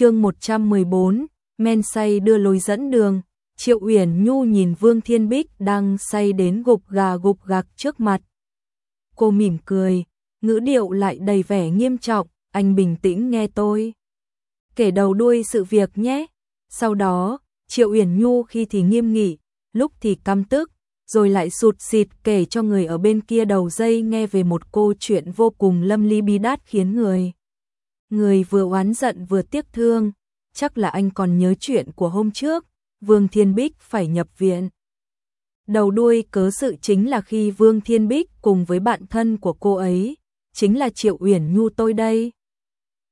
chương 114, men say đưa lối dẫn đường, Triệu Uyển Nhu nhìn Vương Thiên Bích đang say đến gục gà gục gạc trước mặt. Cô mỉm cười, ngữ điệu lại đầy vẻ nghiêm trọng, anh bình tĩnh nghe tôi. Kể đầu đuôi sự việc nhé. Sau đó, Triệu Uyển Nhu khi thì nghiêm nghị, lúc thì căm tức, rồi lại sụt xịt kể cho người ở bên kia đầu dây nghe về một câu chuyện vô cùng lâm ly bi đát khiến người. Người vừa oán giận vừa tiếc thương, chắc là anh còn nhớ chuyện của hôm trước, Vương Thiên Bích phải nhập viện. Đầu đuôi cớ sự chính là khi Vương Thiên Bích cùng với bạn thân của cô ấy, chính là Triệu Uyển Nhu tôi đây.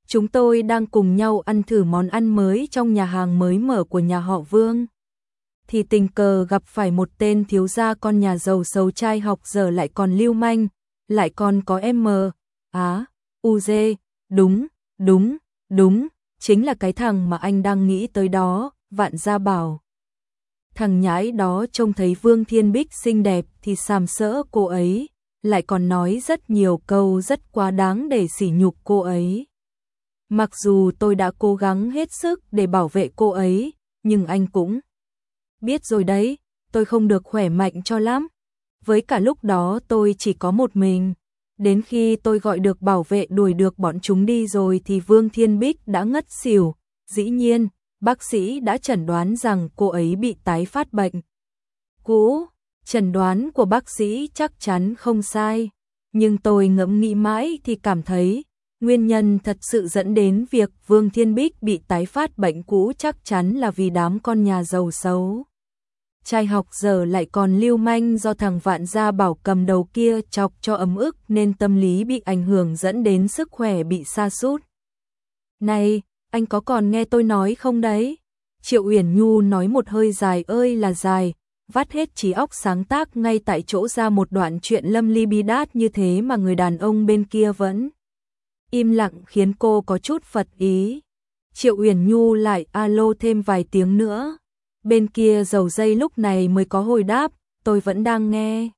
Chúng tôi đang cùng nhau ăn thử món ăn mới trong nhà hàng mới mở của nhà họ Vương. Thì tình cờ gặp phải một tên thiếu gia con nhà giàu xấu trai học giờ lại còn lưu manh, lại còn có M, Á, U, D, đúng, đúng, đúng, chính là cái thằng mà anh đang nghĩ tới đó, vạn gia bảo. Thằng nhãi đó trông thấy Vương Thiên Bích xinh đẹp thì sàm sỡ cô ấy, lại còn nói rất nhiều câu rất quá đáng để sỉ nhục cô ấy. Mặc dù tôi đã cố gắng hết sức để bảo vệ cô ấy, nhưng anh cũng biết rồi đấy, tôi không được khỏe mạnh cho lắm. Với cả lúc đó tôi chỉ có một mình. Đến khi tôi gọi được bảo vệ đuổi được bọn chúng đi rồi thì Vương Thiên Bích đã ngất xỉu. Dĩ nhiên, bác sĩ đã chẩn đoán rằng cô ấy bị tái phát bệnh. Cũ, chẩn đoán của bác sĩ chắc chắn không sai. Nhưng tôi ngẫm nghĩ mãi thì cảm thấy Nguyên nhân thật sự dẫn đến việc Vương Thiên Bích bị tái phát bệnh cũ chắc chắn là vì đám con nhà giàu xấu. Trai học giờ lại còn lưu manh do thằng vạn gia bảo cầm đầu kia chọc cho ấm ức nên tâm lý bị ảnh hưởng dẫn đến sức khỏe bị sa sút. Này, anh có còn nghe tôi nói không đấy? Triệu Uyển Nhu nói một hơi dài ơi là dài, vắt hết trí óc sáng tác ngay tại chỗ ra một đoạn chuyện lâm ly bi đát như thế mà người đàn ông bên kia vẫn im lặng khiến cô có chút phật ý. Triệu Uyển Nhu lại alo thêm vài tiếng nữa. Bên kia dầu dây lúc này mới có hồi đáp, tôi vẫn đang nghe.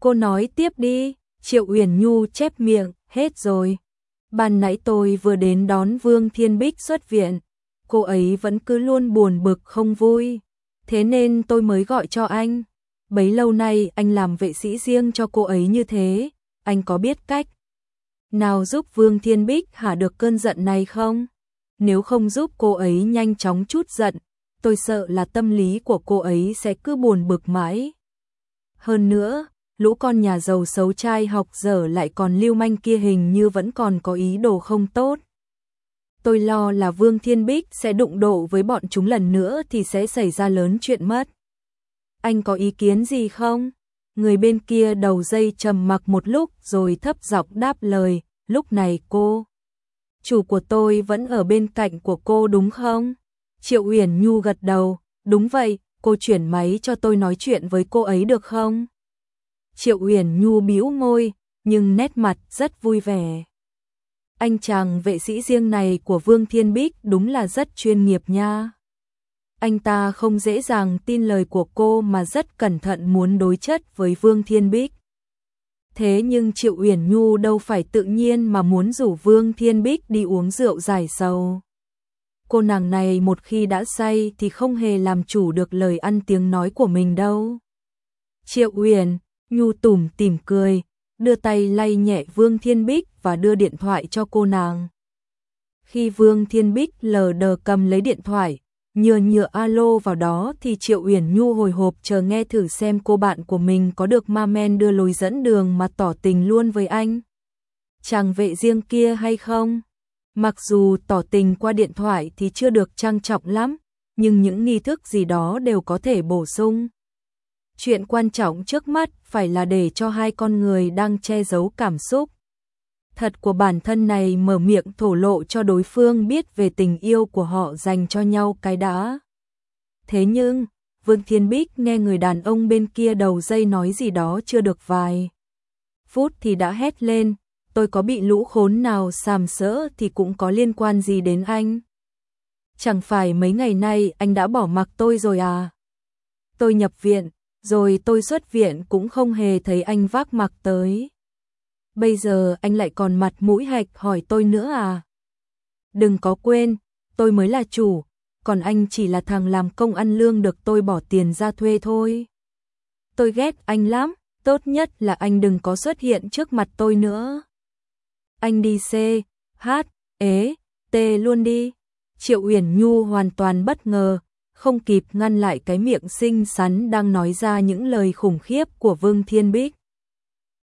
Cô nói tiếp đi, Triệu Uyển Nhu chép miệng, hết rồi. Ban nãy tôi vừa đến đón Vương Thiên Bích xuất viện, cô ấy vẫn cứ luôn buồn bực không vui. Thế nên tôi mới gọi cho anh. Bấy lâu nay anh làm vệ sĩ riêng cho cô ấy như thế, anh có biết cách nào giúp Vương Thiên Bích hả được cơn giận này không? Nếu không giúp cô ấy nhanh chóng chút giận, tôi sợ là tâm lý của cô ấy sẽ cứ buồn bực mãi. Hơn nữa, lũ con nhà giàu xấu trai học dở lại còn lưu manh kia hình như vẫn còn có ý đồ không tốt. Tôi lo là Vương Thiên Bích sẽ đụng độ với bọn chúng lần nữa thì sẽ xảy ra lớn chuyện mất. Anh có ý kiến gì không? Người bên kia đầu dây trầm mặc một lúc rồi thấp giọng đáp lời, lúc này cô. Chủ của tôi vẫn ở bên cạnh của cô đúng không? Triệu Uyển Nhu gật đầu, đúng vậy, cô chuyển máy cho tôi nói chuyện với cô ấy được không? Triệu Uyển Nhu bĩu môi, nhưng nét mặt rất vui vẻ. Anh chàng vệ sĩ riêng này của Vương Thiên Bích đúng là rất chuyên nghiệp nha anh ta không dễ dàng tin lời của cô mà rất cẩn thận muốn đối chất với Vương Thiên Bích. Thế nhưng Triệu Uyển Nhu đâu phải tự nhiên mà muốn rủ Vương Thiên Bích đi uống rượu giải sầu. Cô nàng này một khi đã say thì không hề làm chủ được lời ăn tiếng nói của mình đâu. Triệu Uyển, Nhu tủm tỉm cười, đưa tay lay nhẹ Vương Thiên Bích và đưa điện thoại cho cô nàng. Khi Vương Thiên Bích lờ đờ cầm lấy điện thoại, Nhựa nhựa alo vào đó thì Triệu Uyển Nhu hồi hộp chờ nghe thử xem cô bạn của mình có được ma men đưa lối dẫn đường mà tỏ tình luôn với anh. Chàng vệ riêng kia hay không? Mặc dù tỏ tình qua điện thoại thì chưa được trang trọng lắm, nhưng những nghi thức gì đó đều có thể bổ sung. Chuyện quan trọng trước mắt phải là để cho hai con người đang che giấu cảm xúc thật của bản thân này mở miệng thổ lộ cho đối phương biết về tình yêu của họ dành cho nhau cái đã. Thế nhưng, Vương Thiên Bích nghe người đàn ông bên kia đầu dây nói gì đó chưa được vài. Phút thì đã hét lên, tôi có bị lũ khốn nào sàm sỡ thì cũng có liên quan gì đến anh. Chẳng phải mấy ngày nay anh đã bỏ mặc tôi rồi à? Tôi nhập viện, rồi tôi xuất viện cũng không hề thấy anh vác mặc tới bây giờ anh lại còn mặt mũi hạch hỏi tôi nữa à? Đừng có quên, tôi mới là chủ, còn anh chỉ là thằng làm công ăn lương được tôi bỏ tiền ra thuê thôi. Tôi ghét anh lắm, tốt nhất là anh đừng có xuất hiện trước mặt tôi nữa. Anh đi C, H, ế, T luôn đi. Triệu Uyển Nhu hoàn toàn bất ngờ, không kịp ngăn lại cái miệng xinh xắn đang nói ra những lời khủng khiếp của Vương Thiên Bích.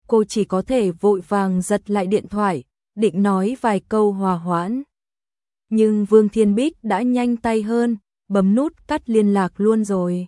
Cô chỉ có thể vội vàng giật lại điện thoại, định nói vài câu hòa hoãn. Nhưng Vương Thiên Bích đã nhanh tay hơn, bấm nút cắt liên lạc luôn rồi.